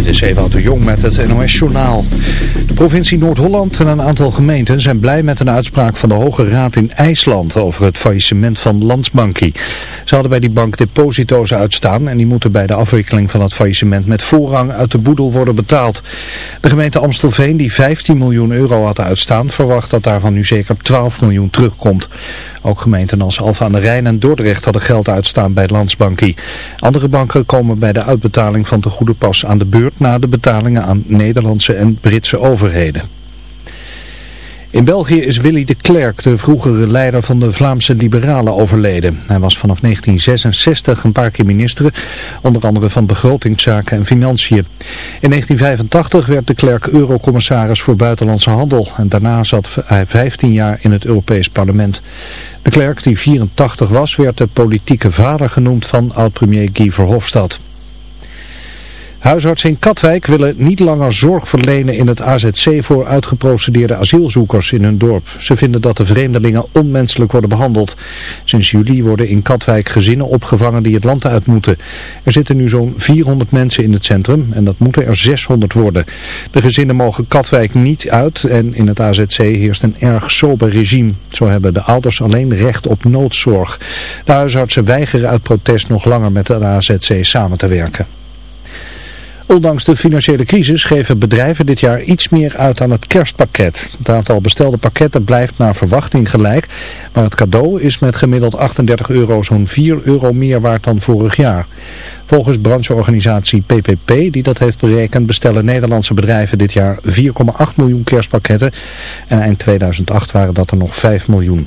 Dit is Ewout de Jong met het NOS-journaal. De provincie Noord-Holland en een aantal gemeenten zijn blij met een uitspraak van de Hoge Raad in IJsland over het faillissement van Landsbanki. Ze hadden bij die bank deposito's uitstaan en die moeten bij de afwikkeling van het faillissement met voorrang uit de boedel worden betaald. De gemeente Amstelveen, die 15 miljoen euro had uitstaan, verwacht dat daarvan nu zeker 12 miljoen terugkomt. Ook gemeenten als Alfa aan de Rijn en Dordrecht hadden geld uitstaan bij Landsbanki. Andere banken komen bij de uitbetaling van de goede pas aan de beurt na de betalingen aan Nederlandse en Britse overheden. In België is Willy de Klerk, de vroegere leider van de Vlaamse Liberalen, overleden. Hij was vanaf 1966 een paar keer minister, onder andere van begrotingszaken en financiën. In 1985 werd de Klerk eurocommissaris voor buitenlandse handel en daarna zat hij 15 jaar in het Europees Parlement. De Klerk, die 84 was, werd de politieke vader genoemd van oud-premier Guy Verhofstadt. Huisartsen in Katwijk willen niet langer zorg verlenen in het AZC voor uitgeprocedeerde asielzoekers in hun dorp. Ze vinden dat de vreemdelingen onmenselijk worden behandeld. Sinds juli worden in Katwijk gezinnen opgevangen die het land uit moeten. Er zitten nu zo'n 400 mensen in het centrum en dat moeten er 600 worden. De gezinnen mogen Katwijk niet uit en in het AZC heerst een erg sober regime. Zo hebben de ouders alleen recht op noodzorg. De huisartsen weigeren uit protest nog langer met het AZC samen te werken. Ondanks de financiële crisis geven bedrijven dit jaar iets meer uit aan het kerstpakket. Het aantal bestelde pakketten blijft naar verwachting gelijk, maar het cadeau is met gemiddeld 38 euro zo'n 4 euro meer waard dan vorig jaar. Volgens brancheorganisatie PPP, die dat heeft berekend, bestellen Nederlandse bedrijven dit jaar 4,8 miljoen kerstpakketten en eind 2008 waren dat er nog 5 miljoen.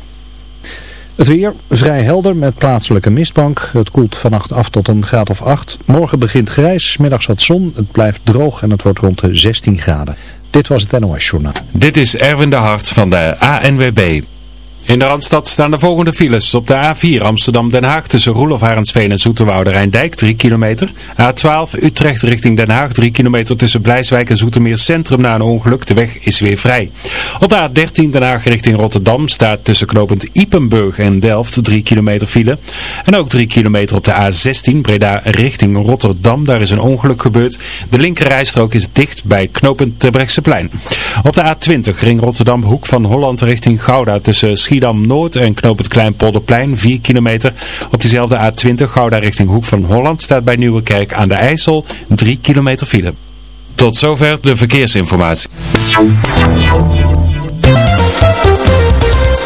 Het weer vrij helder met plaatselijke mistbank. Het koelt vannacht af tot een graad of 8. Morgen begint grijs, middags wat zon. Het blijft droog en het wordt rond de 16 graden. Dit was het NOS Journaal. Dit is Erwin de Hart van de ANWB. In de Randstad staan de volgende files. Op de A4 Amsterdam-Den Haag tussen Roelof Harensveen en Zoeterwoude Rijndijk 3 kilometer. A12 Utrecht richting Den Haag 3 kilometer tussen Blijswijk en Zoetermeer Centrum na een ongeluk. De weg is weer vrij. Op de A13 Den Haag richting Rotterdam staat tussen knopend Ipenburg en Delft 3 kilometer file. En ook 3 kilometer op de A16 Breda richting Rotterdam. Daar is een ongeluk gebeurd. De linkerrijstrook is dicht bij knopend Terbrechtseplein. Op de A20 ring Rotterdam Hoek van Holland richting Gouda tussen Schiedam-Noord en knoop het Kleinpolderplein 4 kilometer. Op diezelfde A20 Gouda richting Hoek van Holland staat bij Nieuwekerk aan de IJssel 3 kilometer file. Tot zover de verkeersinformatie.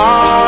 Ah.